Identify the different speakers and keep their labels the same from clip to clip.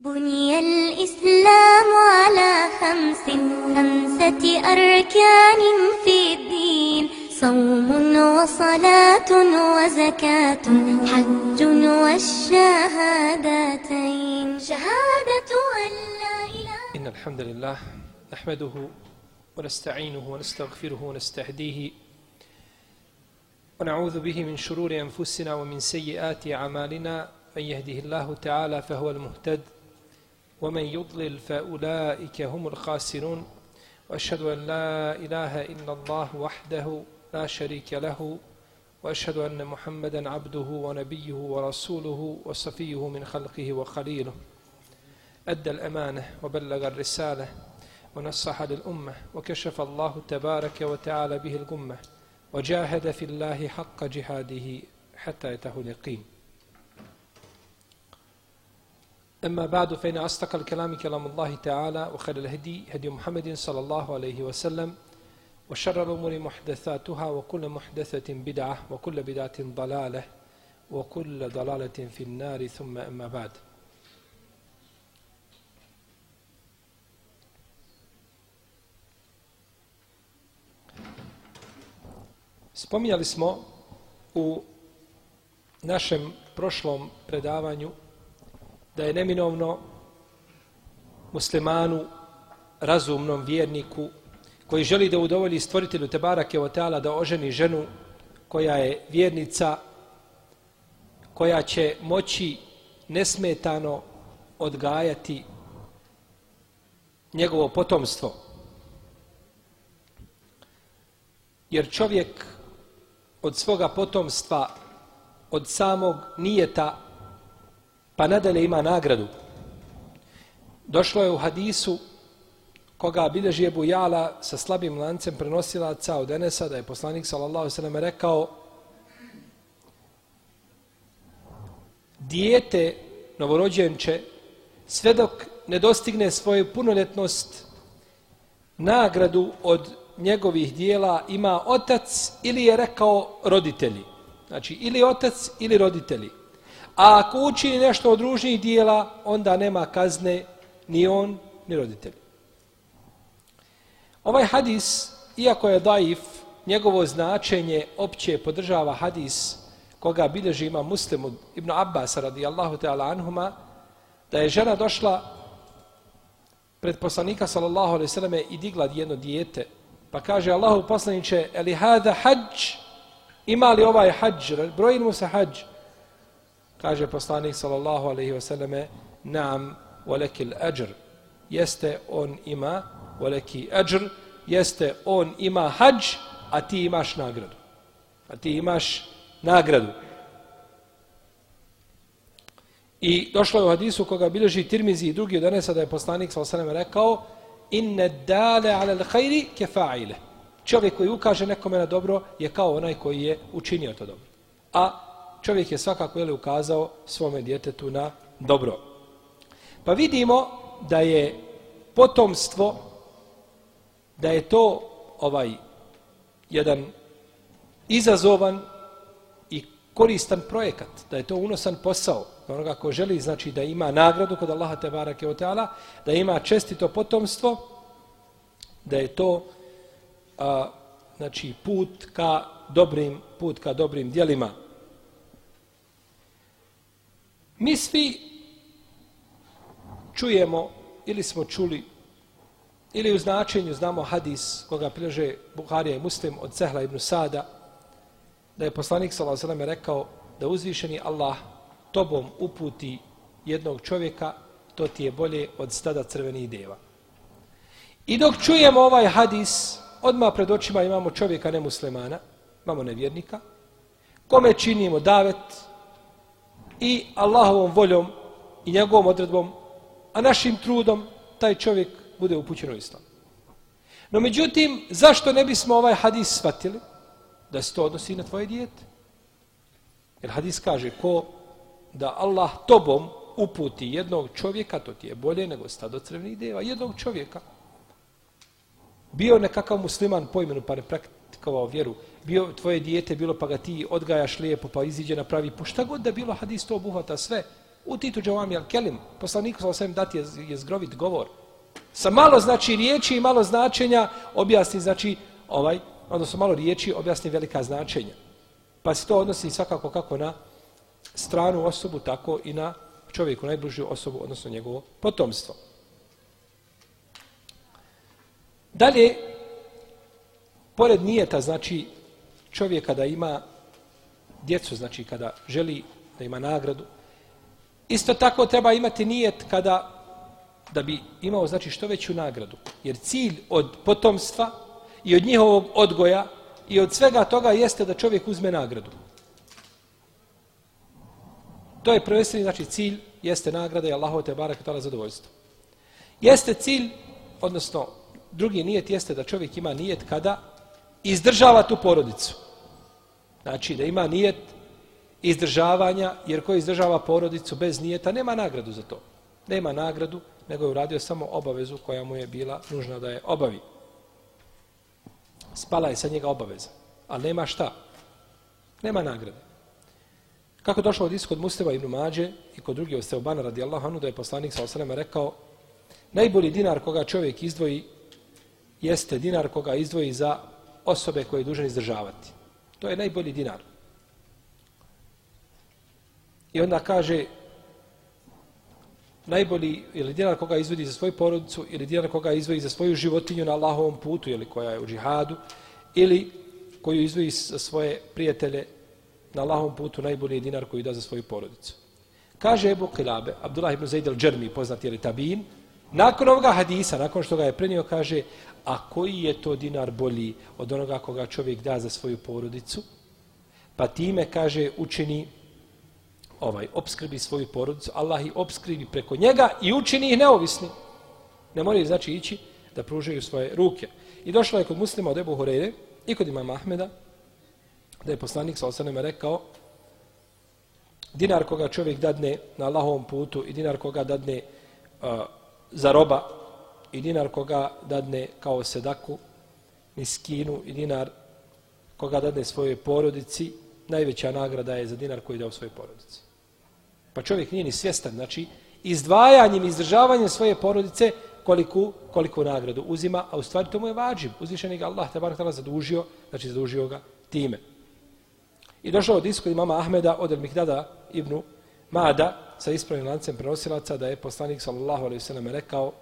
Speaker 1: بني الإسلام على خمس خمسة أركان في الدين. صوم وصلاة وزكاة حج والشهادتين. شهادة أن لا إله
Speaker 2: إن الحمد لله نحمده ونستعينه ونستغفره ونستهديه ونعوذ به من شرور أنفسنا ومن سيئات أعمالنا. من يهده الله تعالى فهو المهتد ومن يضلل فأولئك هم الخاسرون وأشهد أن لا إله إلا الله وحده لا شريك له وأشهد أن محمدا عبده ونبيه ورسوله وصفيه من خلقه وخليله. أدى الأمانة وبلغ الرسالة ونصح للأمة وكشف الله تبارك وتعالى به الغمة وجاهد في الله حق جهاده حتى يته اليقين. أما بعد فإن أصدق الكلام كلام الله تعالى وخير الهدي هدي محمد صلى الله عليه وسلم وشر الأمور محدثاتها وكل محدثة بدعة وكل بدعة ضلالة وكل ضلالة في النار ثم أما بعد Spominjali smo u našem prošlom predavanju da je neminovno muslimanu, razumnom vjerniku, koji želi da udovolji stvoritelju Tebara Kevoteala da oženi ženu koja je vjernica, koja će moći nesmetano odgajati njegovo potomstvo. Jer čovjek od svoga potomstva, od samog nijeta pa nadalje ima nagradu. Došlo je u hadisu koga bilježi Ebu Jala sa slabim lancem prenosilaca od Enesa da je poslanik sallallahu sallam rekao dijete novorođenče sve dok ne dostigne svoju punoljetnost nagradu od njegovih dijela ima otac ili je rekao roditelji. Znači ili otac ili roditelji. A ako učini nešto od ružnih dijela, onda nema kazne ni on, ni roditelj. Ovaj hadis, iako je daif, njegovo značenje opće podržava hadis koga bilježi ima muslimu Ibn Abbas radijallahu ta'ala anhuma, da je žena došla pred poslanika sallallahu alaihi sallam i digla jedno dijete, pa kaže Allahu poslaniće, eli hada hađ, ima li ovaj hađ, brojim mu se hađ, kaže poslanik sallallahu alejhi ve selleme nam walakil ajr jeste on ima walaki ajr jeste on ima hadž a ti imaš nagradu. A ti imaš nagradu. I došlo je u hadisu koga bilježi Tirmizi i drugi od da je poslanik sallallahu alejhi ve rekao inne dale ala al-khairi čovjek koji ukaže nekome na dobro je kao onaj koji je učinio to dobro. A čovjek je svakako jeli, ukazao svome djetetu na dobro. Pa vidimo da je potomstvo, da je to ovaj jedan izazovan i koristan projekat, da je to unosan posao, onoga ko želi znači da ima nagradu kod Allaha te barake o teala, da ima čestito potomstvo, da je to a, znači put ka dobrim put ka dobrim djelima. Mi svi čujemo ili smo čuli ili u značenju znamo hadis koga prilaže Buharija i Muslim od Cehla ibn Sada da je poslanik s.a.v. rekao da uzvišeni Allah tobom uputi jednog čovjeka to ti je bolje od stada crvenih deva. I dok čujemo ovaj hadis odmah pred očima imamo čovjeka nemuslimana imamo nevjernika kome činimo davet i Allahovom voljom i njegovom odredbom, a našim trudom, taj čovjek bude upućen u islam. No međutim, zašto ne bismo ovaj hadis shvatili? Da se to odnosi na tvoje dijete. Jer hadis kaže, ko da Allah tobom uputi jednog čovjeka, to ti je bolje nego stado crvenih deva, jednog čovjeka. Bio nekakav musliman po imenu, pa ne praktikovao vjeru, bio tvoje dijete bilo pa ga ti odgajaš lijepo pa iziđe na pravi put. Šta god da bilo hadis to obuhvata sve. U titu džavami al kelim, poslaniku sa osvijem dati je, je zgrovit govor. Sa malo znači riječi i malo značenja objasni znači ovaj, odnosno malo riječi objasni velika značenja. Pa se to odnosi svakako kako na stranu osobu, tako i na čovjeku, najbližu osobu, odnosno njegovo potomstvo. Dalje, pored nijeta, znači čovjek kada ima djecu, znači kada želi da ima nagradu, isto tako treba imati nijet kada da bi imao znači što veću nagradu. Jer cilj od potomstva i od njihovog odgoja i od svega toga jeste da čovjek uzme nagradu. To je prvenstveni znači cilj jeste nagrada i Allahov te barak tala zadovoljstvo. Jeste cilj, odnosno drugi nijet jeste da čovjek ima nijet kada izdržava tu porodicu. Znači da ima nijet izdržavanja, jer ko izdržava porodicu bez nijeta, nema nagradu za to. Nema nagradu, nego je uradio samo obavezu koja mu je bila nužna da je obavi. Spala je sa njega obaveza, ali nema šta. Nema nagrade. Kako došlo od iskod kod ibn Mađe i kod drugi od Seobana radijallahu anu da je poslanik sa osaleme rekao najbolji dinar koga čovjek izdvoji jeste dinar koga izdvoji za osobe koje je dužan izdržavati. To je najbolji dinar. I onda kaže najbolji ili dinar koga izvodi za svoju porodicu ili dinar koga izvodi za svoju životinju na Allahovom putu ili koja je u džihadu ili koju izvodi za svoje prijatelje na Allahovom putu najbolji dinar koji da za svoju porodicu. Kaže Ebu Kilabe, Abdullah ibn Zaid al-đermi, poznati je tabin, nakon ovoga hadisa, nakon što ga je prenio, kaže, a koji je to dinar bolji od onoga koga čovjek da za svoju porodicu? Pa time, kaže, učini ovaj obskrbi svoju porodicu, Allah ih obskrbi preko njega i učini ih neovisni. Ne moraju znači ići da pružaju svoje ruke. I došla je kod muslima od Ebu Horeire i kod imama Ahmeda da je poslanik sa osanima rekao dinar koga čovjek dadne na Allahovom putu i dinar koga dadne uh, za roba i dinar koga dadne kao sedaku miskinu i dinar koga dadne svojoj porodici najveća nagrada je za dinar koji je dao svojoj porodici. Pa čovjek nije ni svjestan, znači, izdvajanjem, izdržavanjem svoje porodice, koliku, koliku nagradu uzima, a u stvari to mu je vađiv. Uzvišen ga Allah, te barak zadužio, znači zadužio ga time. I došao od iskod imama Ahmeda od El Mihdada ibn Mada sa ispravnim lancem prenosilaca da je poslanik sallallahu alaihi sallam rekao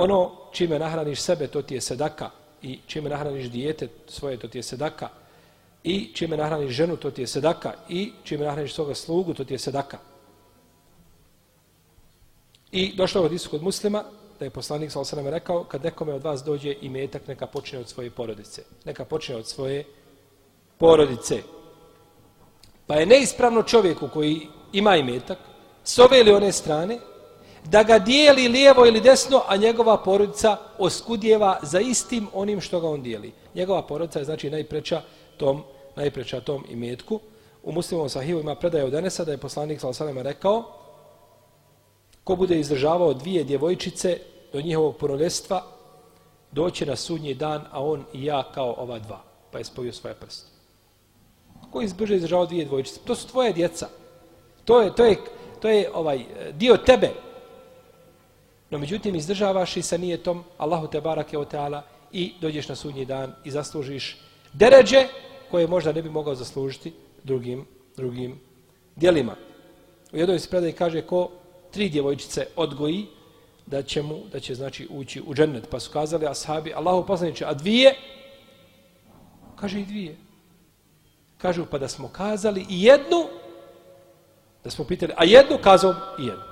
Speaker 2: ono čime nahraniš sebe to ti je sedaka i čime nahraniš dijete svoje to ti je sedaka i čime nahraniš ženu to ti je sedaka i čime nahraniš svoga slugu to ti je sedaka. I došao od iskod muslima da je poslanik sallallahu alaihi rekao kad nekome od vas dođe i metak neka počne od svoje porodice. Neka počne od svoje porodice. Pa je neispravno čovjeku koji ima imetak, s ove ili one strane, da ga dijeli lijevo ili desno, a njegova porodica oskudjeva za istim onim što ga on dijeli. Njegova porodica je znači najpreča tom, najpreča tom imetku. U muslimom sahivu ima predaje od Enesa da je poslanik s.a.v. rekao ko bude izdržavao dvije djevojčice do njihovog porodestva, doće na sudnji dan, a on i ja kao ova dva. Pa je spojio svoje prste Ko izbrže izdržao dvije dvojčice. To su tvoje djeca. To je, to je, to je ovaj dio tebe. No međutim, izdržavaš i sa nijetom Allahu te barake o teala i dođeš na sudnji dan i zaslužiš deređe koje možda ne bi mogao zaslužiti drugim, drugim dijelima. U jednoj se predaj kaže ko tri djevojčice odgoji da će mu, da će znači ući u džennet. Pa su kazali ashabi, Allahu poslaniče, a dvije? Kaže i dvije. Kažu pa da smo kazali i jednu, da smo pitali, a jednu kazom i jednu.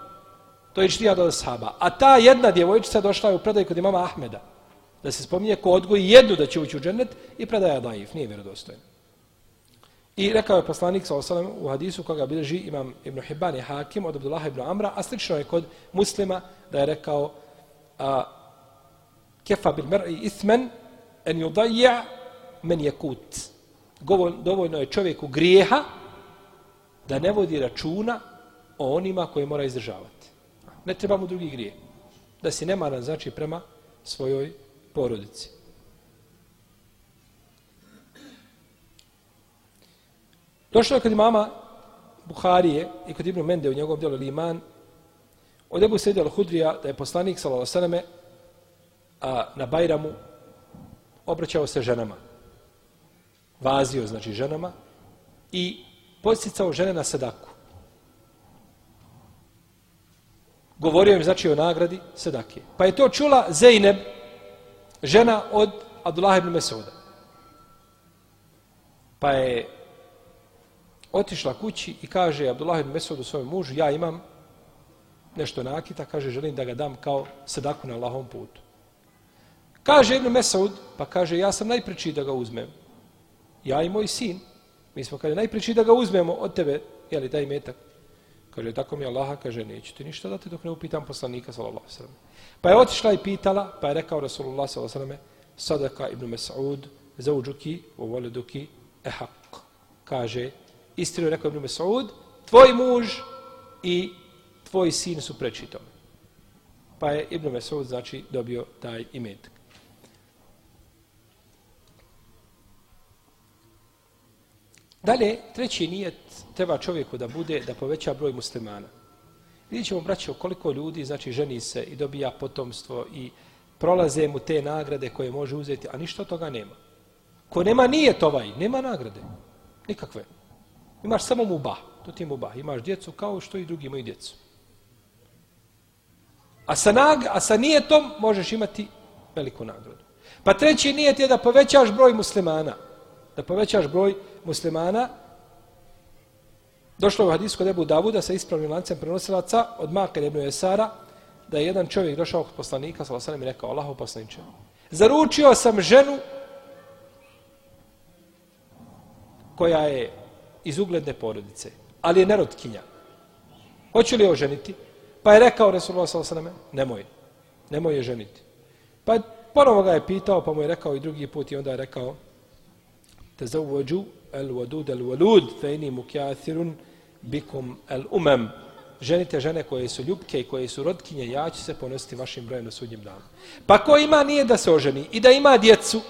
Speaker 2: To je ištijad do sahaba. A ta jedna djevojčica došla je u predaj kod imama Ahmeda. Da se spominje ko odgoji jednu da će ući u džennet i predaja daif, nije vjerodostojno. I rekao je poslanik sa osalem u hadisu koga bilježi imam Ibn Hibban i Hakim od Abdullah ibn Amra, a slično je kod muslima da je rekao a, kefa bil mer'i ithmen en yudajja men jekut. kut dovoljno je čovjeku grijeha da ne vodi računa o onima koje mora izdržavati. Ne treba mu drugi grije. Da si nemaran, znači, prema svojoj porodici. Došlo je kod imama Buharije i kod Ibnu Mende u njegovom djelu Liman, od Ebu Sejde al-Hudrija da je poslanik, sallallahu a na Bajramu obraćao se ženama. Vazio, znači ženama, i posticao žene na sadaku. Govorio im, znači, o nagradi sedake. Pa je to čula Zeynep, žena od Abdullah ibn Mesuda. Pa je otišla kući i kaže Abdullah ibn Mesudu svojom mužu, ja imam nešto nakita, kaže, želim da ga dam kao sedaku na Allahom putu. Kaže Ibn Mesud, pa kaže, ja sam najpričiji da ga uzmem. Ja i moj sin. Mi smo, kaže, najpričiji da ga uzmemo od tebe, jeli, daj metak. Kaže, tako mi Allaha, kaže, neću ti ništa dati dok ne upitam poslanika, sallallahu sallam. Pa je otišla i pitala, pa je rekao Rasulullah, sallallahu sallam, sadaka Ibn Mesud, zauđuki, u voleduki, ehak. Kaže, istinu je rekao Ibn Mesud, tvoj muž i tvoj sin su prečitom. Pa je Ibn Mesud, znači, dobio taj imetak. Dalje, treći nijet treba čovjeku da bude da poveća broj muslimana. Vidjet ćemo, braćo, koliko ljudi, znači, ženi se i dobija potomstvo i prolaze mu te nagrade koje može uzeti, a ništa toga nema. Ko nema nijet ovaj, nema nagrade. Nikakve. Imaš samo muba, to ti je muba. Imaš djecu kao što i drugi imaju djecu. A sa, nag, a sa nijetom možeš imati veliku nagradu. Pa treći nijet je da povećaš broj muslimana. Da povećaš broj muslimana muslimana, Došlo je u hadisku debu Davuda sa ispravnim lancem prenosilaca od Makar ibn Jesara da je jedan čovjek došao kod poslanika sa i rekao Allahu poslaniče. Zaručio sam ženu koja je iz ugledne porodice, ali je nerotkinja. Hoće li je oženiti? Pa je rekao Resulullah s.a.v. nemoj, nemoj je ženiti. Pa je, ponovo ga je pitao, pa mu je rekao i drugi put i onda je rekao te zauvođu الودود الولود فإني مكاثر بكم الأمم ženite žene koje su ljubke i koje su rodkinje, ja ću se ponositi vašim brojem na sudnjem danu. Pa ko ima nije da se oženi i da ima djecu,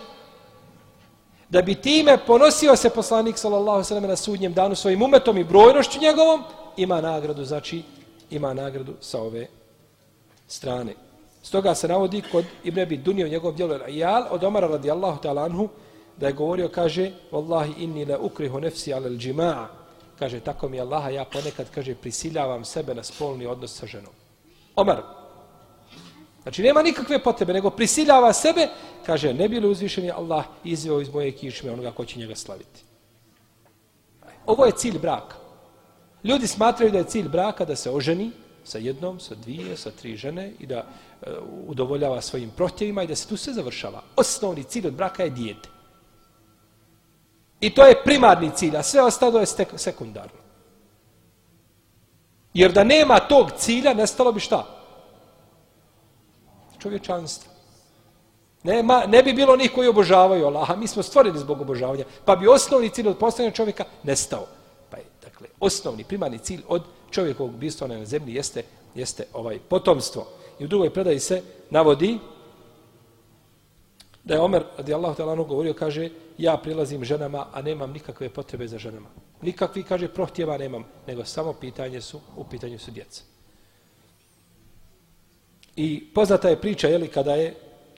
Speaker 2: da bi time ponosio se poslanik sallallahu sallam na sudnjem danu svojim umetom i brojnošću njegovom, ima nagradu, znači ima nagradu sa ove strane. Stoga se navodi kod Ibn Abi Dunija u njegovom djelu Al-Ijal od Omara radijallahu ta'ala anhu da je govorio, kaže Wallahi inni la ukrihu nefsi ala al-džima'a kaže, tako mi Allaha, ja ponekad, kaže, prisiljavam sebe na spolni odnos sa ženom. Omar. Znači, nema nikakve potrebe, nego prisiljava sebe, kaže, ne bi li uzvišen Allah izveo iz moje kišme onoga ko će njega slaviti. Ovo je cilj braka. Ljudi smatraju da je cilj braka da se oženi sa jednom, sa dvije, sa tri žene i da e, udovoljava svojim protjevima i da se tu sve završava. Osnovni cilj od braka je dijete. I to je primarni cilj, a sve ostalo je sekundarno. Jer da nema tog cilja, nestalo bi šta? Čovječanstvo. Nema, ne bi bilo onih koji obožavaju Allaha. Mi smo stvoreni zbog obožavanja. Pa bi osnovni cilj od postavljanja čovjeka nestao. Pa je, dakle, osnovni, primarni cilj od čovjekovog bistva na zemlji jeste, jeste ovaj potomstvo. I u drugoj predaji se navodi da je Omer, radi Allahu talanu, govorio, kaže, ja prilazim ženama, a nemam nikakve potrebe za ženama. Nikakvi, kaže, prohtjeva nemam, nego samo pitanje su, u pitanju su djeca. I poznata je priča, jeli, kada je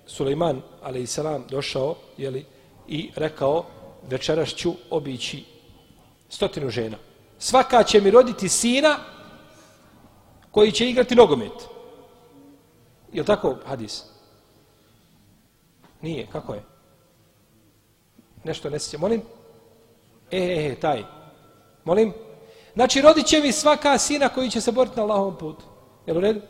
Speaker 2: Suleiman, ali i salam, došao, jeli, i rekao, večeras ću obići stotinu žena. Svaka će mi roditi sina koji će igrati nogomet. Je tako, hadis? Nije, kako je? Nešto ne sjeća. Molim? E, e, e, taj. Molim? Znači, rodit će mi svaka sina koji će se boriti na Allahovom putu. Jel u redu?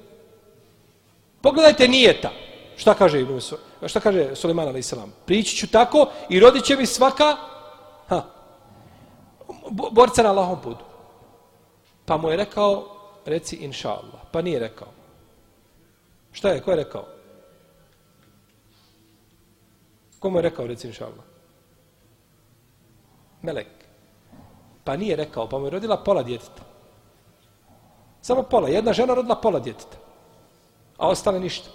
Speaker 2: Pogledajte nijeta. Šta kaže Ibn Šta kaže Suleiman alaih salam? Prići ću tako i rodit će mi svaka ha, borca na Allahovom putu. Pa mu je rekao, reci inša Allah. Pa nije rekao. Šta je? Ko je rekao? Komu je rekao, reci inša Allah? Melek. Pa nije rekao, pa mu je rodila pola djeteta. Samo pola. Jedna žena rodila pola djeteta. A ostale ništa.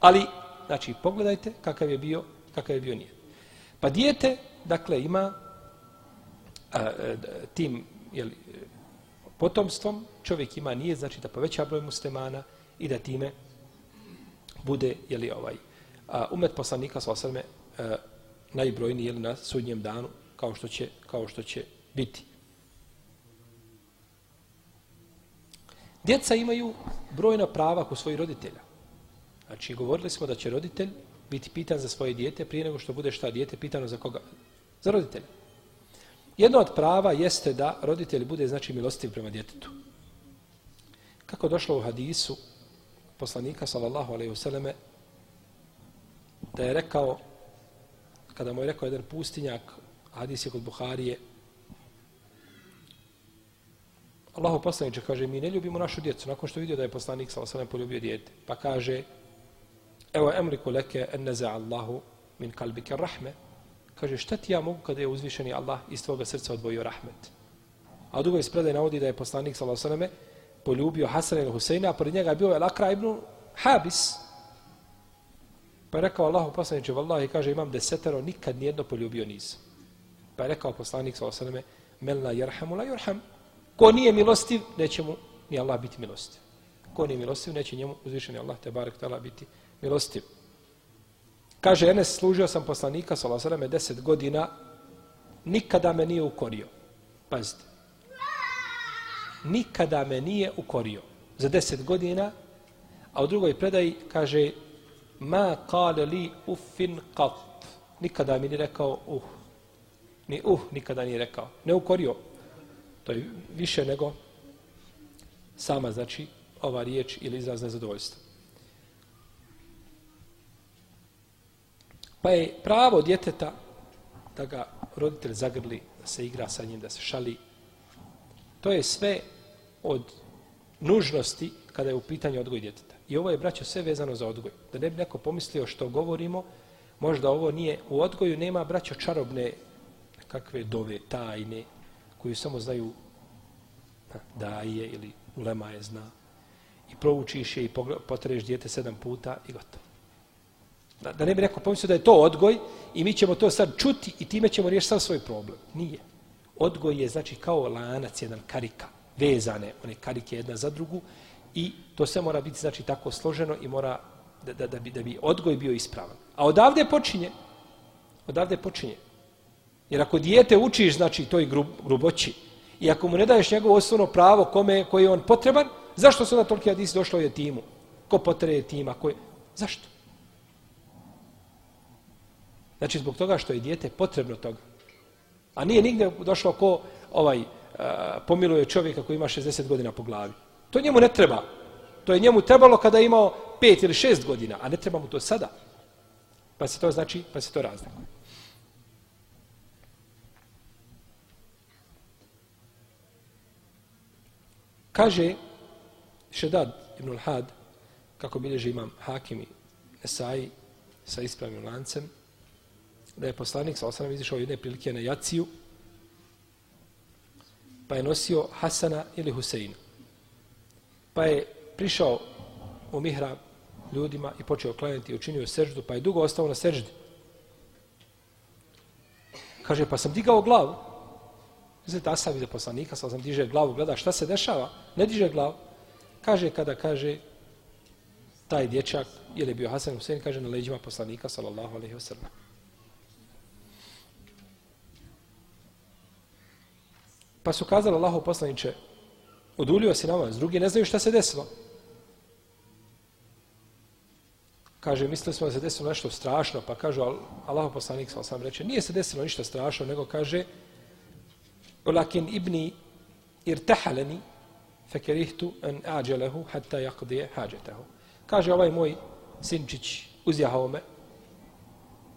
Speaker 2: Ali, znači, pogledajte kakav je bio, kakav je bio nije. Pa dijete, dakle, ima a, e, a, tim, jeli, potomstvom, čovjek ima nije, znači da poveća broj muslimana i da time bude, jeli ovaj, a, umet poslanika sa osrme e, najbrojniji je na sudnjem danu, kao što će, kao što će biti. Djeca imaju brojna prava kod svojih roditelja. Znači, govorili smo da će roditelj biti pitan za svoje dijete prije nego što bude šta dijete pitano za koga? Za roditelja. Jedno od prava jeste da roditelj bude znači milostiv prema djetetu. Kako došlo u hadisu poslanika sallallahu alejhi ve selleme da je rekao kada mu je rekao jedan pustinjak hadis je kod Buharije Allahu poslaniče kaže mi ne ljubimo našu djecu nakon što vidio da je poslanik sallallahu alejhi ve sellem poljubio dijete pa kaže evo emriku leke en Allahu min kalbike rahme Kaže, šta ti ja mogu kada je uzvišeni Allah iz tvoga srca odvojio rahmet? A drugo iz predaj navodi da je poslanik s.a.v. poljubio Hasan il Huseina, a pored njega je bio El Akra ibn Habis. Pa je rekao Allahu poslaniče, vallahi, kaže, imam desetero, nikad nijedno poljubio nisam. Pa je rekao poslanik s.a.v. Mel la jerhamu la jerham. Ko nije milostiv, neće mu ni Allah biti milostiv. Ko nije milostiv, neće njemu uzvišeni Allah te barek tala biti milostiv. Kaže, Enes, služio sam poslanika, salasaleme, deset godina, nikada me nije ukorio. Pazite. Nikada me nije ukorio. Za deset godina, a u drugoj predaji kaže, ma kale li uffin qat. Nikada mi nije rekao uh. Ni uh, nikada nije rekao. Ne ukorio. To je više nego sama, znači, ova riječ ili izraz nezadovoljstva. Pa je pravo djeteta da ga roditelj zagrli, da se igra sa njim, da se šali. To je sve od nužnosti kada je u pitanju odgoj djeteta. I ovo je, braćo, sve vezano za odgoj. Da ne bi neko pomislio što govorimo, možda ovo nije, u odgoju nema, braćo, čarobne kakve dove, tajne, koju samo znaju daje ili ulema je zna. I proučiš je i potreš djete sedam puta i gotovo. Da, da ne bi neko pomislio da je to odgoj i mi ćemo to sad čuti i time ćemo riješiti sam svoj problem. Nije. Odgoj je znači kao lanac, jedan karika, vezane one karike jedna za drugu i to sve mora biti znači tako složeno i mora da, da, da, bi, da bi odgoj bio ispravan. A odavde počinje. Odavde počinje. Jer ako dijete učiš znači toj grub, gruboći i ako mu ne daješ njegovo osnovno pravo kome koji je on potreban, zašto se onda toliki hadis došlo je timu? Ko potrebe tima? Ko je... Zašto? Znači zbog toga što je dijete potrebno toga. A nije nigdje došlo ko ovaj pomiluje čovjeka koji ima 60 godina po glavi. To njemu ne treba. To je njemu trebalo kada je imao 5 ili 6 godina, a ne treba mu to sada. Pa se to znači, pa se to razlikuje. Kaže Šedad ibn al-Had, kako bilježi imam Hakimi Nesai sa ispravnim lancem, da je poslanik sa osanom izišao jedne prilike na jaciju, pa je nosio Hasana ili Huseina. Pa je prišao u mihra ljudima i počeo klanjati i učinio seždu, pa je dugo ostao na seždi. Kaže, pa sam digao glavu. Znači, ta sam vidio poslanika, sam sam diže glavu, gleda šta se dešava, ne diže glavu. Kaže, kada kaže, taj dječak, ili je bio Hasan Husein, kaže na leđima poslanika, sallallahu alaihi wa sallam. Pa su kazali Allahu poslaniče, odulio si namaz, drugi ne znaju šta se desilo. Kaže, mislili smo da se desilo nešto strašno, pa kažu Allah poslanik sam sam reče, nije se desilo ništa strašno, nego kaže, Olakin ibni irtahaleni, fekerihtu en ađelehu, hatta jakdije hađetehu. Kaže, ovaj moj sinčić uzjahao me,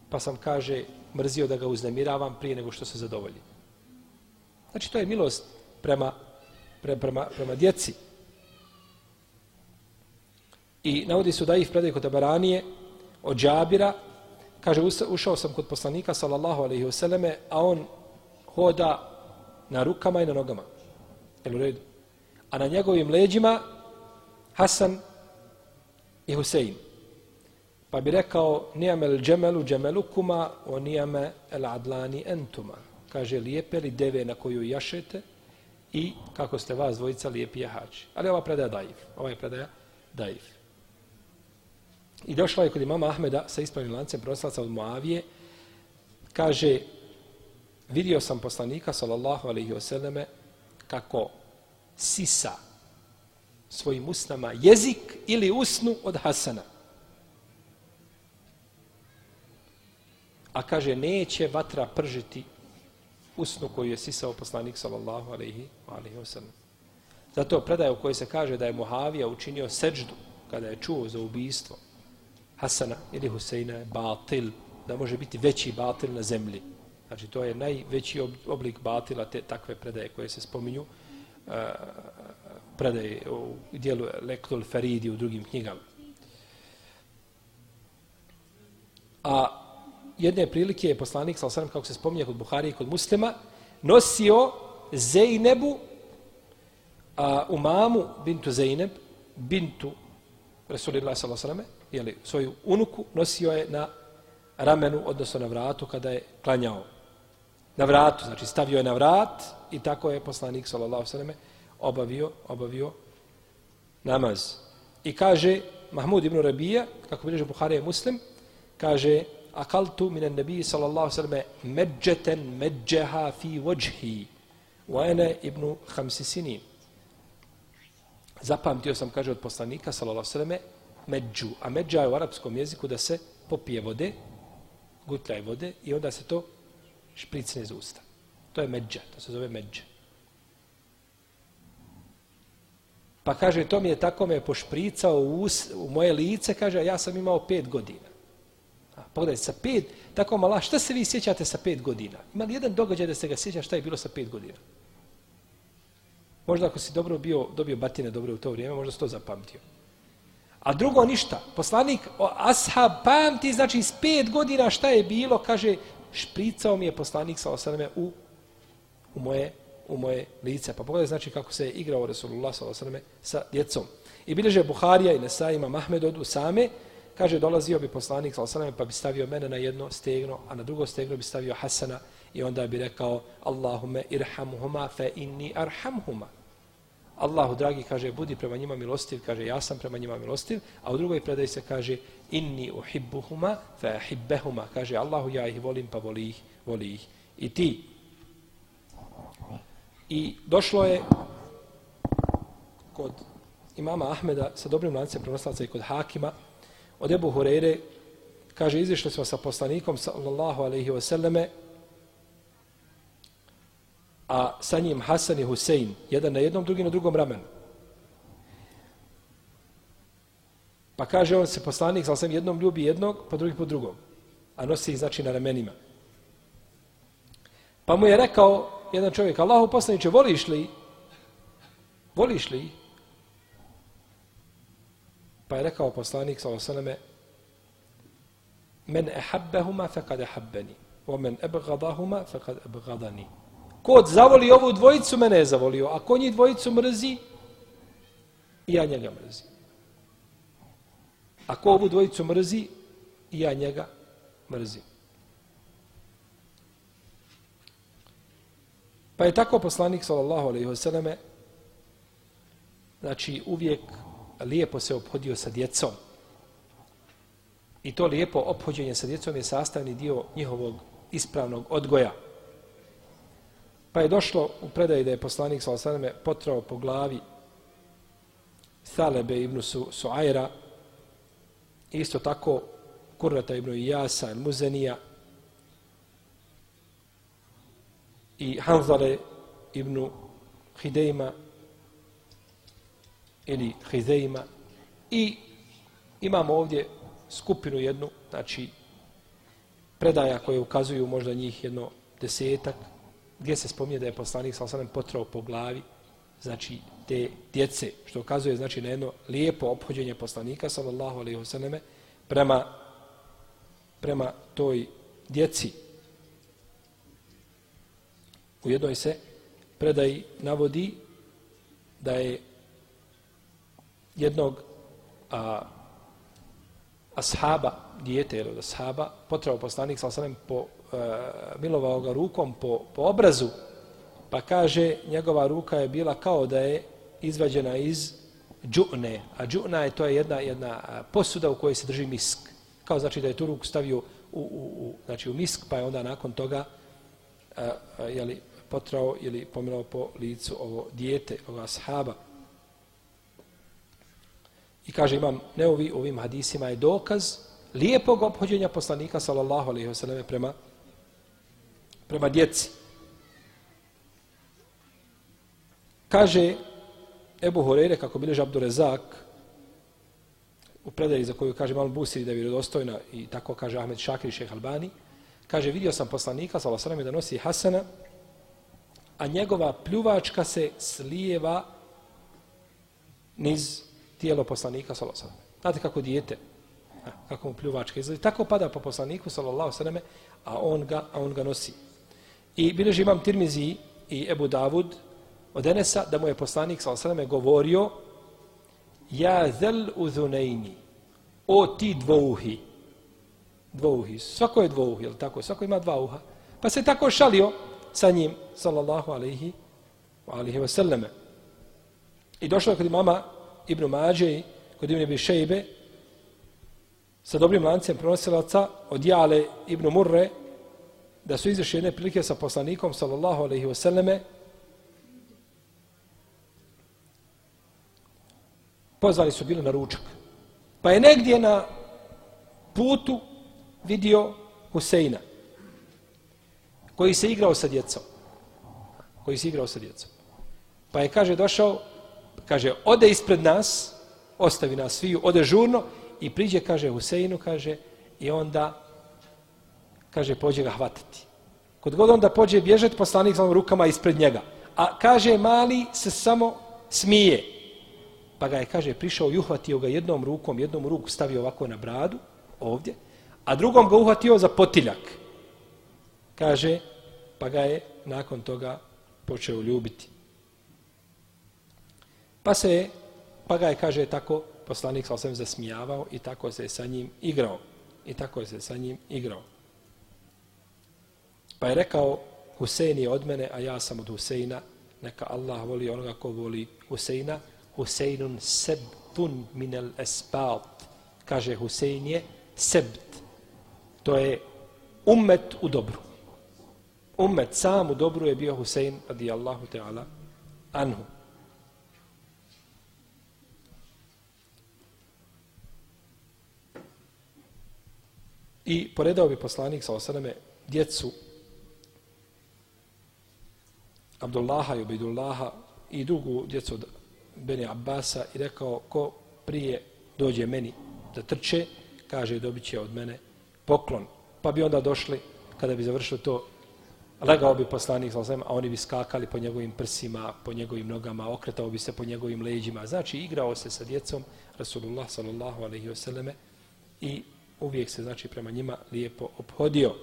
Speaker 2: pa sam, kaže, mrzio da ga uznemiravam prije nego što se zadovolji. Znači, to je milost prema, pre, prema, prema djeci. I navodi su da ih predaj kod Abaranije od Džabira, kaže, ušao sam kod poslanika, sallallahu alaihi vseleme, a on hoda na rukama i na nogama. Jel u redu? A na njegovim leđima Hasan i Husein. Pa bi rekao, nijame el džemelu džemelukuma, o nijame el adlani entuma kaže lijepe li deve na koju jašete i kako ste vas dvojica lijepi jahači. Ali ova predaja daif. Ova je predaja daif. I došla je kod imama Ahmeda sa ispravnim lancem proslaca od Moavije. Kaže, vidio sam poslanika, sallallahu alaihi wasallame, kako sisa svojim usnama jezik ili usnu od Hasana. A kaže, neće vatra pržiti usnu koju je sisao poslanik sallallahu alaihi wa sallam. Zato predaje u kojoj se kaže da je Muhavija učinio seđdu kada je čuo za ubijstvo Hasana ili Huseina je batil, da može biti veći batil na zemlji. Znači to je najveći oblik batila te takve predaje koje se spominju uh, predaje u dijelu Lektul Faridi u drugim knjigama. A jedne prilike je poslanik, sal sam, kako se spominje kod Buhari i kod muslima, nosio Zeynebu, a, u mamu bintu Zeyneb, bintu Resulillah sal sam, jeli, svoju unuku, nosio je na ramenu, odnosno na vratu, kada je klanjao. Na vratu, znači stavio je na vrat i tako je poslanik, sallallahu sallam, obavio, obavio namaz. I kaže Mahmud ibn Rabija, kako bilježe Buhari je muslim, kaže akaltu min nabi sallallahu sallam međeten međeha fi vođhi wa ene ibnu hamsisinin. Zapamtio sam, kaže, od poslanika, sallallahu sallam, među. A međa je u arapskom jeziku da se popije vode, gutljaj vode i onda se to špricne iz usta. To je međa, to se zove međa. Pa kaže, to mi je tako me pošpricao u, us, u moje lice, kaže, ja sam imao pet godina. Pa A, pogledajte, sa pet, tako mala, šta se vi sjećate sa pet godina? Ima li jedan događaj da se ga sjeća šta je bilo sa pet godina? Možda ako si dobro bio, dobio batine dobro u to vrijeme, možda si to zapamtio. A drugo ništa. Poslanik, ashab, pamti, znači iz pet godina šta je bilo, kaže, špricao mi je poslanik sa osaname u, u moje u moje lice. Pa pogledaj znači kako se je igrao Resulullah s.a.v. sa djecom. I bilježe Buharija i Nesaima Mahmed od Usame, kaže dolazio bi poslanik sa s.a.v. pa bi stavio mene na jedno stegno, a na drugo stegno bi stavio Hasana i onda bi rekao Allahume irhamhuma fe inni arhamhuma. Allahu dragi kaže budi prema njima milostiv, kaže ja sam prema njima milostiv, a u drugoj predaj se kaže inni uhibbuhuma fe ahibbehuma, kaže Allahu ja ih volim pa voli ih, voli ih. I ti, I došlo je kod imama Ahmeda sa dobrim lancem prenoslaca i kod Hakima od Ebu Hureyre kaže izišli smo sa poslanikom sallallahu alaihi wasallame a sa njim Hasan i Husein jedan na jednom, drugi na drugom ramenu pa kaže on se poslanik sallallahu sam jednom ljubi jednog pa drugi po drugom a nosi ih znači na ramenima pa mu je rekao jedan čovjek, Allahu poslaniče, voliš li? Voliš li? Pa je rekao poslanik, sa osaname, men ehabbehuma fekad ehabbeni, o men ebgadahuma fekad ebgadani. Ko zavoli ovu dvojicu, mene je zavolio, a ko njih dvojicu mrzi, i ja njega mrzi. A ko ovu dvojicu mrzi, i ja njega mrzim. Pa je tako poslanik sallallahu alejhi ve selleme znači uvijek lijepo se obhodio sa djecom. I to lijepo obhođenje sa djecom je sastavni dio njihovog ispravnog odgoja. Pa je došlo u predaji da je poslanik sallallahu potrao po glavi Thalebe ibn Su Suajra isto tako Kurrata ibn Iyasa Muzenija i Hanzale ibn Hidejma ili Hidejma i imamo ovdje skupinu jednu, znači predaja koje ukazuju možda njih jedno desetak, gdje se spominje da je poslanik sa osanem potrao po glavi, znači te djece, što ukazuje znači na jedno lijepo obhođenje poslanika sallallahu alaihi wasallam prema prema toj djeci. U jednoj se predaj navodi da je jednog a, ashaba, dijete ili od potrao poslanik sa osanem po, a, milovao ga rukom po, po obrazu Pa kaže, njegova ruka je bila kao da je izvađena iz džune. A džuna je to je jedna, jedna posuda u kojoj se drži misk. Kao znači da je tu ruku stavio u, u, u, znači u misk, pa je onda nakon toga a, a, jeli, potrao ili pomilao po licu ovo dijete, ova ashaba. I kaže imam neovi ovim hadisima je dokaz lijepog obhođenja poslanika sallallahu alejhi ve selleme prema prema djeci. Kaže Ebu Horeire, kako bileže Abdurezak, u predaji za koju kaže Mal Busiri da je vjerodostojna i tako kaže Ahmed Šakir i Šeh Albani, kaže vidio sam poslanika sallallahu alejhi da nosi Hasana, a njegova pljuvačka se slijeva niz tijelo poslanika sallallahu alejhi ve Znate kako dijete kako mu pljuvačka izlazi. Tako pada po poslaniku, sallallahu sallam, a on ga, a on ga nosi. I bileži imam Tirmizi i Ebu Davud od Enesa da mu je poslanik, sallallahu sallam, govorio Ja zel uzunaini o ti dvouhi. Dvouhi. Svako je dvouhi, jel tako? Svako ima dva uha. Pa se tako šalio sa njim, sallallahu alejhi ve alihi. I došlo je kod imama Ibnu Mađe, kod Ibnu Bišejbe, sa dobrim lancem prenosilaca od Jale ibn Murre da su izašli jedne prilike sa poslanikom sallallahu alaihi wasallame pozvali su bili na ručak. Pa je negdje na putu vidio Huseina koji se igrao sa djecom. Koji se igrao sa djecom. Pa je, kaže, došao, kaže, ode ispred nas, ostavi nas sviju, ode žurno i priđe, kaže Huseinu, kaže, i onda, kaže, pođe ga hvatati. Kod god onda pođe bježati, poslanik sa rukama ispred njega. A kaže, mali se samo smije. Pa ga je, kaže, prišao i uhvatio ga jednom rukom, jednom ruku stavio ovako na bradu, ovdje, a drugom ga uhvatio za potiljak. Kaže, pa ga je nakon toga počeo ljubiti. Pa se je, pa ga je, kaže, tako poslanik sa osvijem zasmijavao i tako se sa njim igrao. I tako se sa njim igrao. Pa je rekao, Husein je od mene, a ja sam od Huseina. Neka Allah voli onoga ko voli Huseina. Huseinun sebtun minel esbat. Kaže, Husein je sebt. To je ummet u dobru. Ummet sam u dobru je bio Husein, radijallahu ta'ala, anhu. I poredao bi poslanik sa osaname djecu Abdullaha i Ubidullaha i drugu djecu od Beni Abbasa i rekao ko prije dođe meni da trče, kaže dobit će od mene poklon. Pa bi onda došli, kada bi završili to, legao bi poslanik sa a oni bi skakali po njegovim prsima, po njegovim nogama, okretao bi se po njegovim leđima. Znači, igrao se sa djecom Rasulullah sallallahu alaihi wasallam i uvijek se znači prema njima lijepo obhodio.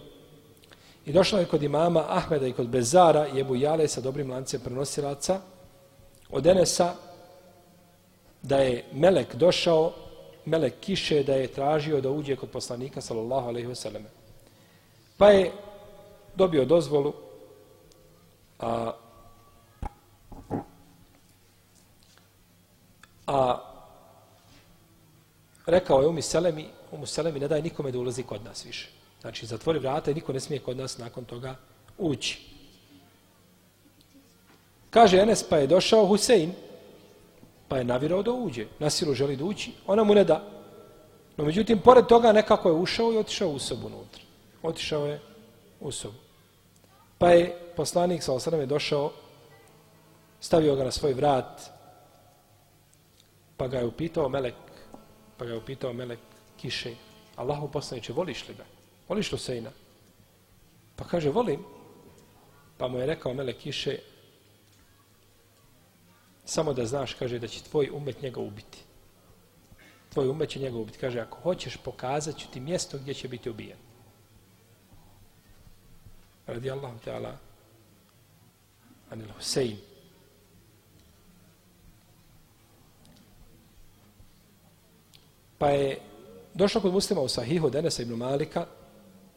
Speaker 2: I došlo je kod imama Ahmeda i kod Bezara i Ebu Jale sa dobrim lancem prenosilaca od Enesa da je Melek došao, Melek kiše da je tražio da uđe kod poslanika sallallahu alaihi wasallam. Pa je dobio dozvolu a, a rekao je Umi Selemi Umu Selemi ne daje nikome da ulazi kod nas više. Znači, zatvori vrata i niko ne smije kod nas nakon toga ući. Kaže Enes, pa je došao Husein, pa je navirao da uđe. Na silu želi da ući, ona mu ne da. No, međutim, pored toga nekako je ušao i otišao u sobu unutra. Otišao je u sobu. Pa je poslanik sa osadom je došao, stavio ga na svoj vrat, pa ga je upitao Melek, pa ga je upitao Melek, kiše. Allahu poslaniče, voliš li ga? Voliš li Pa kaže, volim. Pa mu je rekao Mele kiše, samo da znaš, kaže, da će tvoj umet njega ubiti. Tvoj umet će njega ubiti. Kaže, ako hoćeš, pokazat ću ti mjesto gdje će biti ubijen. Radi Allahu Teala, Anil Husein. Pa je Došlo kod muslima u sahihu Denesa ibn Malika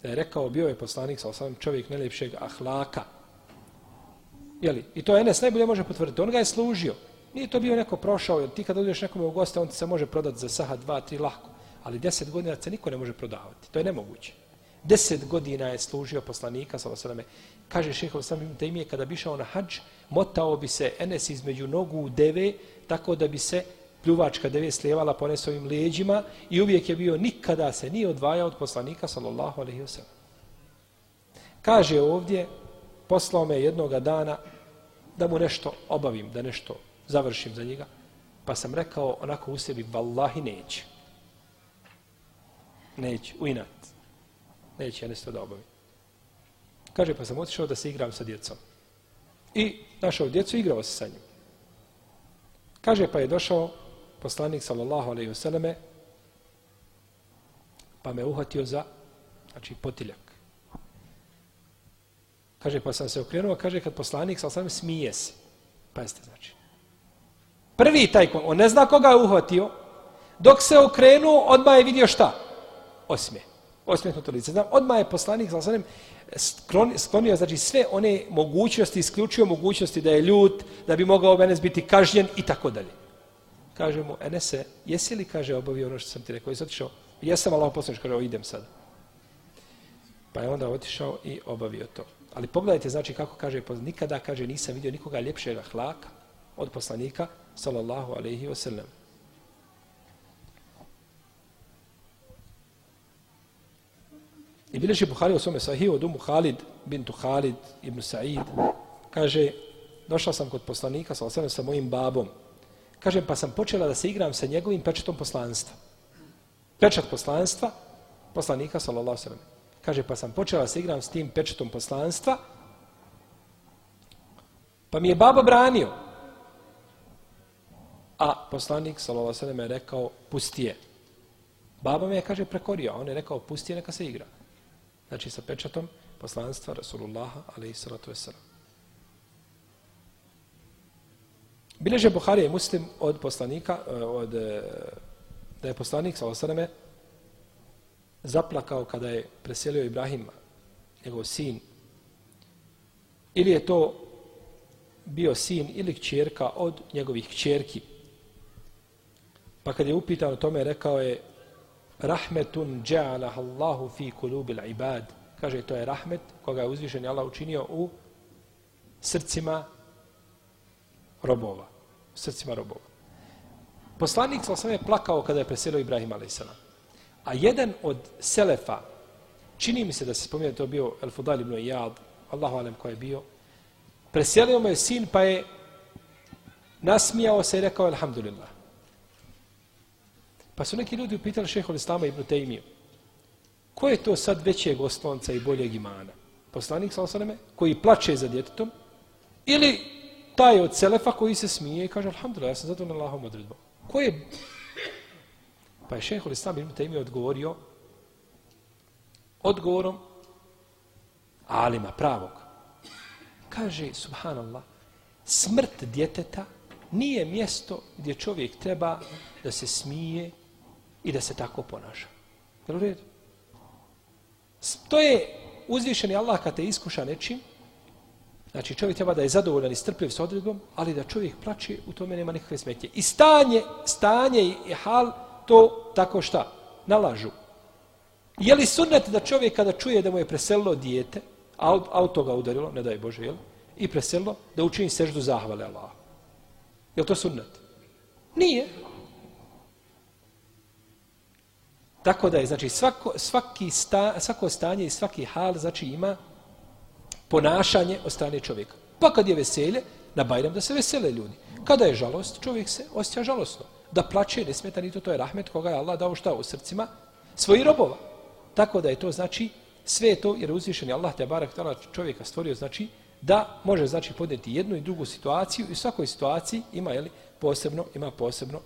Speaker 2: da je rekao bio je poslanik sa osam čovjek najljepšeg ahlaka. Jeli? I to Enes najbolje može potvrditi. On ga je služio. Nije to bio neko prošao, jer ti kad odeš nekome u goste, on ti se može prodati za saha, dva, tri, lahko. Ali deset godina se niko ne može prodavati. To je nemoguće. Deset godina je služio poslanika, sallallahu Kaže šehol sam da im je kada bi išao na hađ, motao bi se Enes između nogu deve, tako da bi se pljuvačka deve slijevala po nesovim leđima i uvijek je bio nikada se nije odvajao od poslanika, sallallahu alaihi wasallam. Kaže ovdje, poslao me jednoga dana da mu nešto obavim, da nešto završim za njega, pa sam rekao onako u sebi, vallahi neće. Neće, u inat. Neće ja nešto da obavim. Kaže, pa sam otišao da se igram sa djecom. I našao djecu, igrao se sa njim. Kaže, pa je došao poslanik, sallallahu alejhi ve selleme pa me uhvatio za, znači, potiljak. Kaže, pa sam se okrenuo, kaže, kad poslanik, sallallahu alaihi smije se. Pa jeste, znači. Prvi taj, on ne zna koga je uhvatio, dok se okrenuo, odmah je vidio šta? Osmije. Osmijehnuto lice. Znam, odmah je poslanik, sallallahu alaihi sklonio znači sve one mogućnosti, isključio mogućnosti da je ljut, da bi mogao Enes biti kažnjen i tako dalje. Kaže mu, Enese, jesi li, kaže, obavio ono što sam ti rekao, jesi otišao? Jesam, Allah poslaniš, kaže, o, idem sada. Pa je onda otišao i obavio to. Ali pogledajte, znači, kako kaže, nikada, kaže, nisam vidio nikoga ljepšeg hlaka od poslanika, sallallahu alaihi wa sallam. I bileži Buhari u svome sahiju od umu Halid bintu Halid ibn Sa'id. Kaže, došla sam kod poslanika sa, sa mojim babom. Kaže, pa sam počela da se igram sa njegovim pečetom poslanstva. Pečat poslanstva, poslanika, sallallahu sallam. Kaže, pa sam počela da se igram s tim pečetom poslanstva, pa mi je baba branio. A poslanik, sallallahu sallam, je rekao, pusti je. Baba me je, kaže, prekorio, a on je rekao, pusti je, neka se igra znači sa pečatom poslanstva Rasulullaha alaihi salatu wasalam. Bileže Buharije muslim od poslanika, e, od, e, da je poslanik sa osaname zaplakao kada je preselio Ibrahima, njegov sin, ili je to bio sin ili kćerka od njegovih kćerki. Pa kad je upitan o tome, rekao je rahmetun dja'alah Allahu fi kulubil ibad. Kaže, to je rahmet koga je uzvišen Allah učinio u srcima robova. Srcima robova. Poslanik sa je plakao kada je preselio Ibrahim a.s. A jedan od selefa, čini mi se da se spominje to bio El Fudal ibn Iyad, Allahu alem ko je bio, preselio mu je sin pa je nasmijao se i rekao Alhamdulillah. Pa su neki ljudi upitali šeho Islama ibn Tejmiju, ko je to sad većeg oslonca i boljeg imana? Poslanik sa osaneme, koji plače za djetetom, ili taj od Selefa koji se smije i kaže, alhamdulillah, ja sam zadovoljan Allahom odredbom. Ko je? Pa je šehol Islam ibn Taymi odgovorio odgovorom alima pravog. Kaže, subhanallah, smrt djeteta nije mjesto gdje čovjek treba da se smije i da se tako ponaša. Jel u redu? To je uzvišeni Allah kad te iskuša nečim, znači čovjek treba da je zadovoljan i strpljiv s odredbom, ali da čovjek plaće, u tome nema nikakve smetje. I stanje, stanje i hal, to tako šta? Nalažu. Je li sunnet da čovjek kada čuje da mu je preselilo dijete, auto ga udarilo, ne daj Bože, jel? I preselilo, da učini seždu zahvale Allah. Je to sunnet? Nije. Tako da je, znači, svako, svaki sta, svako stanje i svaki hal, znači, ima ponašanje od strane čovjeka. Pa kad je veselje, na Bajram da se vesele ljudi. Kada je žalost, čovjek se osjeća žalostno. Da plače, ne smeta ni to, to je rahmet koga je Allah dao šta u srcima svojih robova. Tako da je to, znači, sve to, jer uzvišen je Allah te barak tala čovjeka stvorio, znači, da može, znači, podneti jednu i drugu situaciju i u svakoj situaciji ima, jeli, posebno, ima posebno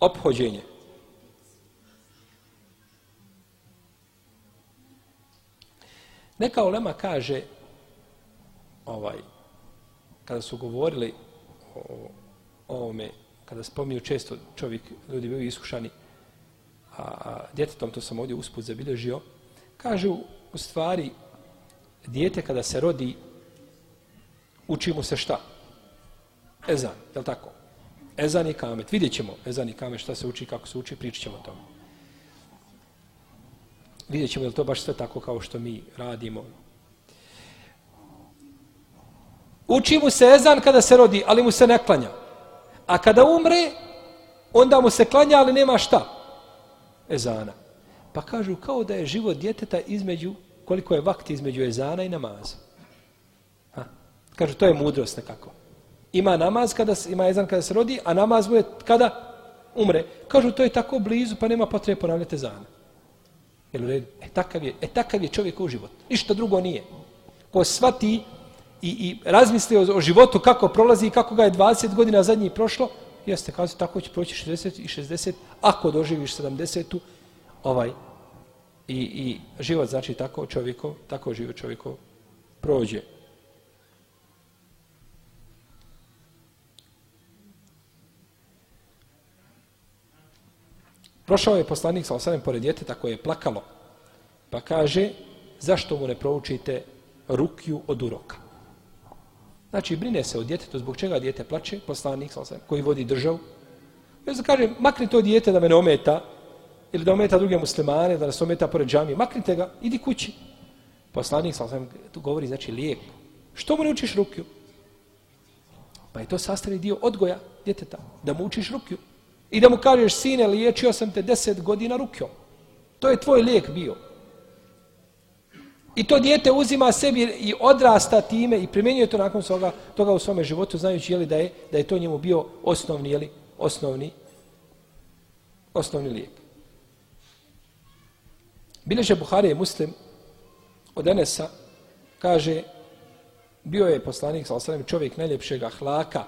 Speaker 2: ophođenje. Neka olema kaže, ovaj, kada su govorili o, ovome, kada spominju često čovjek, ljudi bili iskušani, a, a djetetom, to sam ovdje usput zabilježio, kažu u stvari, dijete kada se rodi, uči mu se šta? Ezan, je li tako? Ezan i kamet. Vidjet ćemo ezan i kamet šta se uči, kako se uči, pričat ćemo o tome. Vidjet ćemo je li to baš sve tako kao što mi radimo. Uči mu se ezan kada se rodi, ali mu se ne klanja. A kada umre, onda mu se klanja, ali nema šta? Ezana. Pa kažu kao da je život djeteta između, koliko je vakti između ezana i namaza. Ha? Kažu, to je mudrost nekako. Ima namaz kada se, ima ezan kada se rodi, a namaz mu je kada umre. Kažu, to je tako blizu, pa nema potrebe ponavljati ezana. Jel u redu? E takav je, e takav je čovjek u život. Ništa drugo nije. Ko svati i, i razmisli o, o životu kako prolazi i kako ga je 20 godina zadnji prošlo, jeste, kaže, tako će proći 60 i 60, ako doživiš 70 ovaj, i, i život znači tako čovjekov, tako život čovjekov prođe. Prošao je poslanik sa osanem pored djeteta koje je plakalo. Pa kaže, zašto mu ne proučite rukju od uroka? Znači, brine se o djetetu, zbog čega djete plače, poslanik sa osanem, koji vodi državu. Ja se kaže, makni to djete da me ne ometa, ili da ometa druge muslimane, da nas ometa pored džamije, maknite ga, idi kući. Poslanik sa osanem, tu govori, znači, lijek. Što mu ne učiš rukju? Pa je to sastavni dio odgoja djeteta, da mu učiš rukju. I da mu kažeš, sine, liječio sam te deset godina rukjom. To je tvoj lijek bio. I to dijete uzima sebi i odrasta time i primjenjuje to nakon svoga, toga u svome životu, znajući jeli, da, je, da je to njemu bio osnovni, jeli, osnovni, osnovni lijek. Bileže Buhari je muslim od Enesa, kaže, bio je poslanik, sa čovjek najljepšeg ahlaka,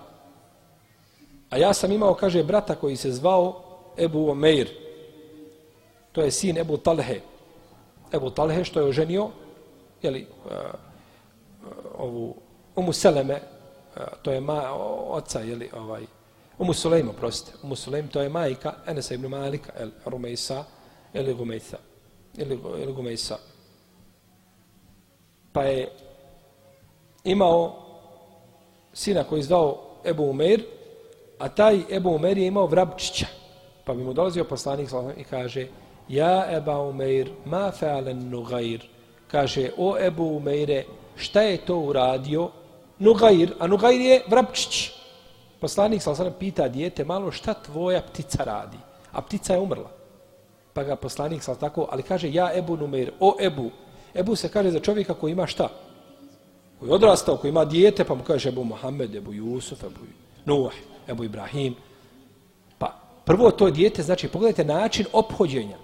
Speaker 2: A ja sam imao, kaže, brata koji se zvao Ebu Omeir. To je sin Ebu Talhe. Ebu Talhe što je oženio, jeli, uh, ovu Umu Seleme, uh, to je ma, oca, jeli, ovaj, Umu Sulejmo, prostite. Umu Sulejmo, to je majka Enesa ibn Malika, el Rumejsa, ili Gumejsa. Ili, ili Gumejsa. Pa je imao sina koji je zvao Ebu Umeir, A taj Ebu Umer je imao vrabčića. Pa bi mu dolazio poslanik i kaže Ja Eba Umeir, ma fealen nugair. Kaže, o Ebu Umeire, šta je to uradio? Nugair, a Nugair je vrabčić. Poslanik sallam pita dijete malo šta tvoja ptica radi. A ptica je umrla. Pa ga poslanik sa tako, ali kaže ja Ebu Numeir, o Ebu. Ebu se kaže za čovjeka koji ima šta? Koji je odrastao, koji ima dijete, pa mu kaže Ebu Mohamed, Ebu Jusuf, Ebu Nuh. Ebu Ibrahim. Pa prvo to dijete, znači pogledajte način ophođenja.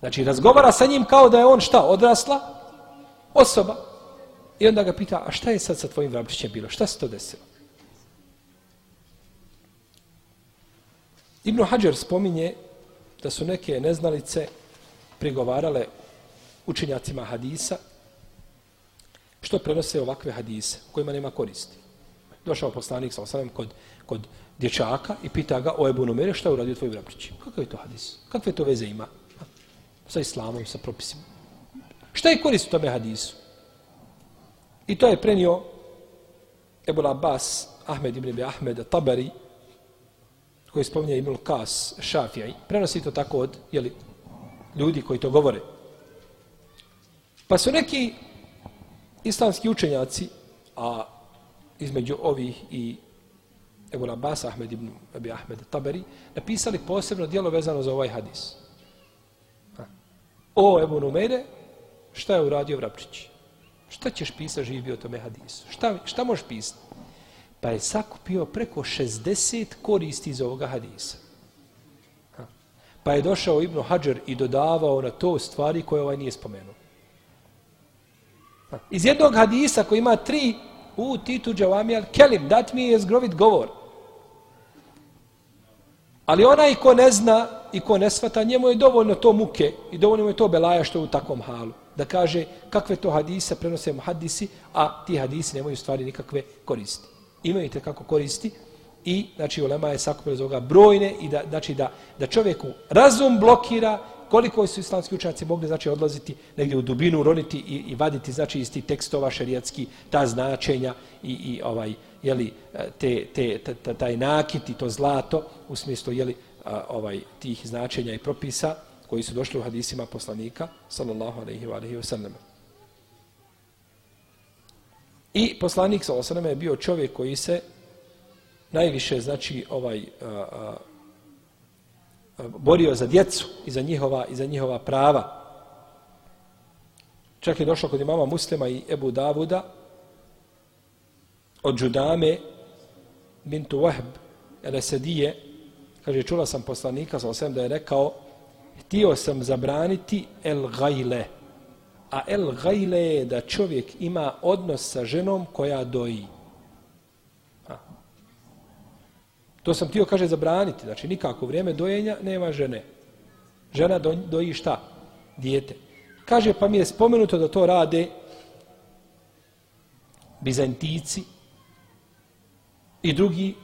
Speaker 2: Znači razgovara sa njim kao da je on šta, odrasla osoba. I onda ga pita, a šta je sad sa tvojim vrabrićem bilo? Šta se to desilo? Ibn Hajar spominje da su neke neznalice prigovarale učenjacima hadisa što prenose ovakve hadise kojima nema koristi došao poslanik sa osanem kod, kod dječaka i pita ga o Ebu Numere šta je uradio tvoj vrabrić. Kakav je to hadis? Kakve to veze ima? Sa islamom, sa propisima. Šta je korist u tome hadisu? I to je prenio Ebu Abbas, Ahmed ibn Ahmed, Tabari, koji spominje Ibn Kas, Šafijaj. Prenosi to tako od jeli, ljudi koji to govore. Pa su neki islamski učenjaci, a između ovih i Ebu Abbas Ahmed ibn Abi Ahmed Taberi napisali posebno dijelo vezano za ovaj hadis. O Ebu Numere, šta je uradio Vrapčić? Šta ćeš pisati živi o tome hadisu? Šta, šta možeš pisati? Pa je sakupio preko 60 koristi iz ovoga hadisa. Pa je došao Ibn Hadžer i dodavao na to stvari koje ovaj nije spomenuo. Iz jednog hadisa koji ima tri u titu džavamijal kelim, dat mi je zgrovit govor. Ali onaj ko ne zna i ko ne svata, njemu je dovoljno to muke i dovoljno je to belaja što je u takvom halu. Da kaže kakve to hadise prenose mu hadisi, a ti hadisi nemaju stvari nikakve koristi. Imaju te kako koristi i znači ulema je sakupila zoga brojne i da, znači da, da čovjeku razum blokira koliko su islamski učenjaci mogli znači odlaziti negdje u dubinu, roniti i, i vaditi znači iz tih tekstova šerijatski ta značenja i, i ovaj jeli, te, te, te, taj nakit i to zlato u smislu jeli, ovaj tih značenja i propisa koji su došli u hadisima poslanika sallallahu alejhi ve sellem. I poslanik sallallahu alejhi je bio čovjek koji se najviše znači ovaj a, a, borio za djecu i za njihova i za njihova prava. Čak je došlo kod imama Muslima i Ebu Davuda od Đudame bintu Wahb Elesedije, kaže čula sam poslanika sa osvijem da je rekao htio sam zabraniti el gajle a el gajle je da čovjek ima odnos sa ženom koja doji To sam tio kaže zabraniti, znači nikako vrijeme dojenja nema žene. Žena do, doji šta? Dijete. Kaže pa mi je spomenuto da to rade Bizantici i drugi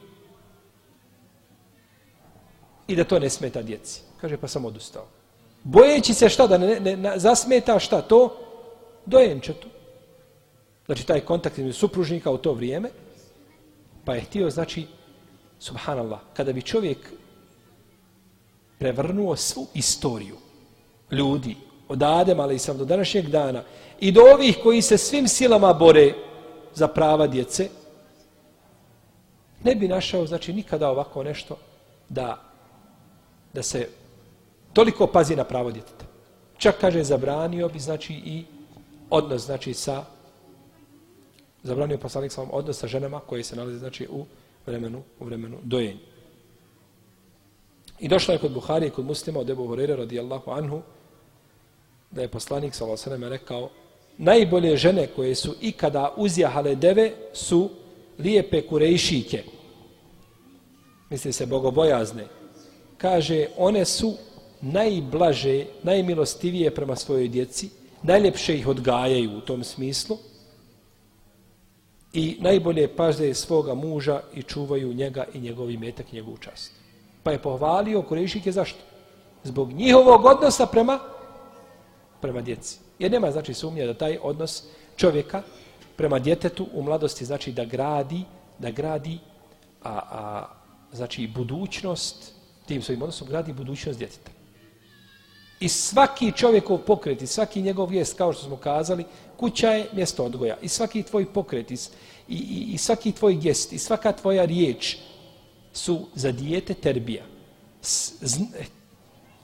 Speaker 2: i da to ne smeta djeci. Kaže pa sam odustao. Bojeći se šta da ne, ne, ne zasmeta šta to? Dojenčetu. Znači taj kontakt između supružnika u to vrijeme pa je htio znači subhanallah, kada bi čovjek prevrnuo svu istoriju ljudi od Adema, ali i sam do današnjeg dana i do ovih koji se svim silama bore za prava djece, ne bi našao, znači, nikada ovako nešto da, da se toliko pazi na pravo djeteta. Čak, kaže, zabranio bi, znači, i odnos, znači, sa zabranio poslanik sa odnos sa ženama koje se nalaze, znači, u vremenu, u vremenu dojenja. I došla je kod Buhari i kod muslima od Ebu Horeira radijallahu anhu da je poslanik s.a.v. rekao najbolje žene koje su ikada uzjahale deve su lijepe kurejšike. Misli se bogobojazne. Kaže, one su najblaže, najmilostivije prema svojoj djeci, najljepše ih odgajaju u tom smislu, i najbolje paze svoga muža i čuvaju njega i njegovi metak i njegovu čast. Pa je pohvalio Kurešike zašto? Zbog njihovog odnosa prema prema djeci. Jer nema znači sumnje da taj odnos čovjeka prema djetetu u mladosti znači da gradi da gradi a, a, znači budućnost tim svojim odnosom gradi budućnost djeteta. I svaki čovjekov pokret i svaki njegov vijest, kao što smo kazali, kuća je mjesto odgoja. I svaki tvoj pokret i, i, i svaki tvoj gest i svaka tvoja riječ su za dijete terbija. S, z, e,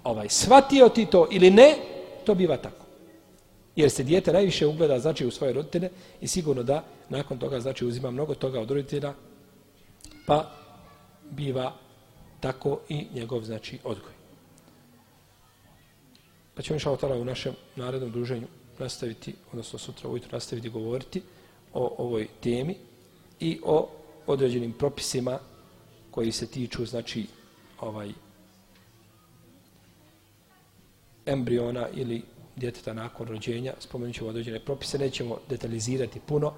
Speaker 2: ovaj, svatio ti to ili ne, to biva tako. Jer se dijete najviše ugleda znači u svoje roditelje i sigurno da nakon toga znači uzima mnogo toga od roditelja pa biva tako i njegov znači odgoj. Pa ćemo inša Allah u našem narednom druženju nastaviti, odnosno sutra ujutro nastaviti govoriti o ovoj temi i o određenim propisima koji se tiču, znači, ovaj embriona ili djeteta nakon rođenja. Spomenut ćemo određene propise, nećemo detalizirati puno,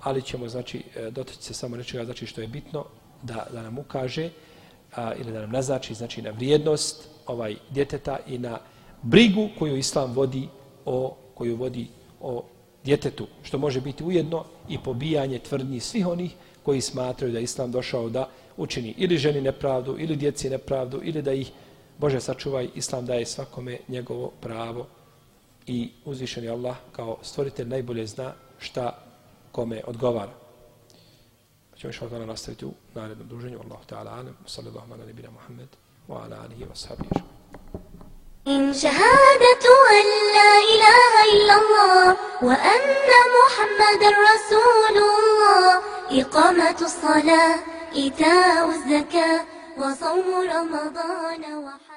Speaker 2: ali ćemo, znači, e, dotaći se samo nečega, znači, što je bitno da, da nam ukaže a, ili da nam naznači, znači, na vrijednost ovaj djeteta i na brigu koju islam vodi o koju vodi o djetetu, što može biti ujedno i pobijanje tvrdnji svih onih koji smatraju da islam došao da učini ili ženi nepravdu, ili djeci nepravdu, ili da ih, Bože sačuvaj, islam daje svakome njegovo pravo i uzvišeni Allah kao stvoritelj najbolje zna šta kome odgovara. Pa ćemo što dana nastaviti u narednom druženju. Allahu ta'ala alam, sallallahu ala nebina Muhammed, wa ala alihi wa sahbihi.
Speaker 1: إن شهادة أن لا إله إلا الله وأن محمد رسول الله إقامة الصلاة إيتاء الزكاة وصوم رمضان وحج.